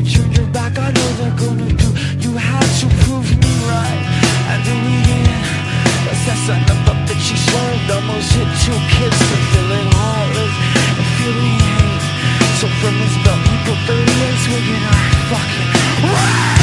future you're back I know they're gonna do You had to prove me right And then we in you Almost hit two kids for feeling heartless feeling hate So from belt fucking right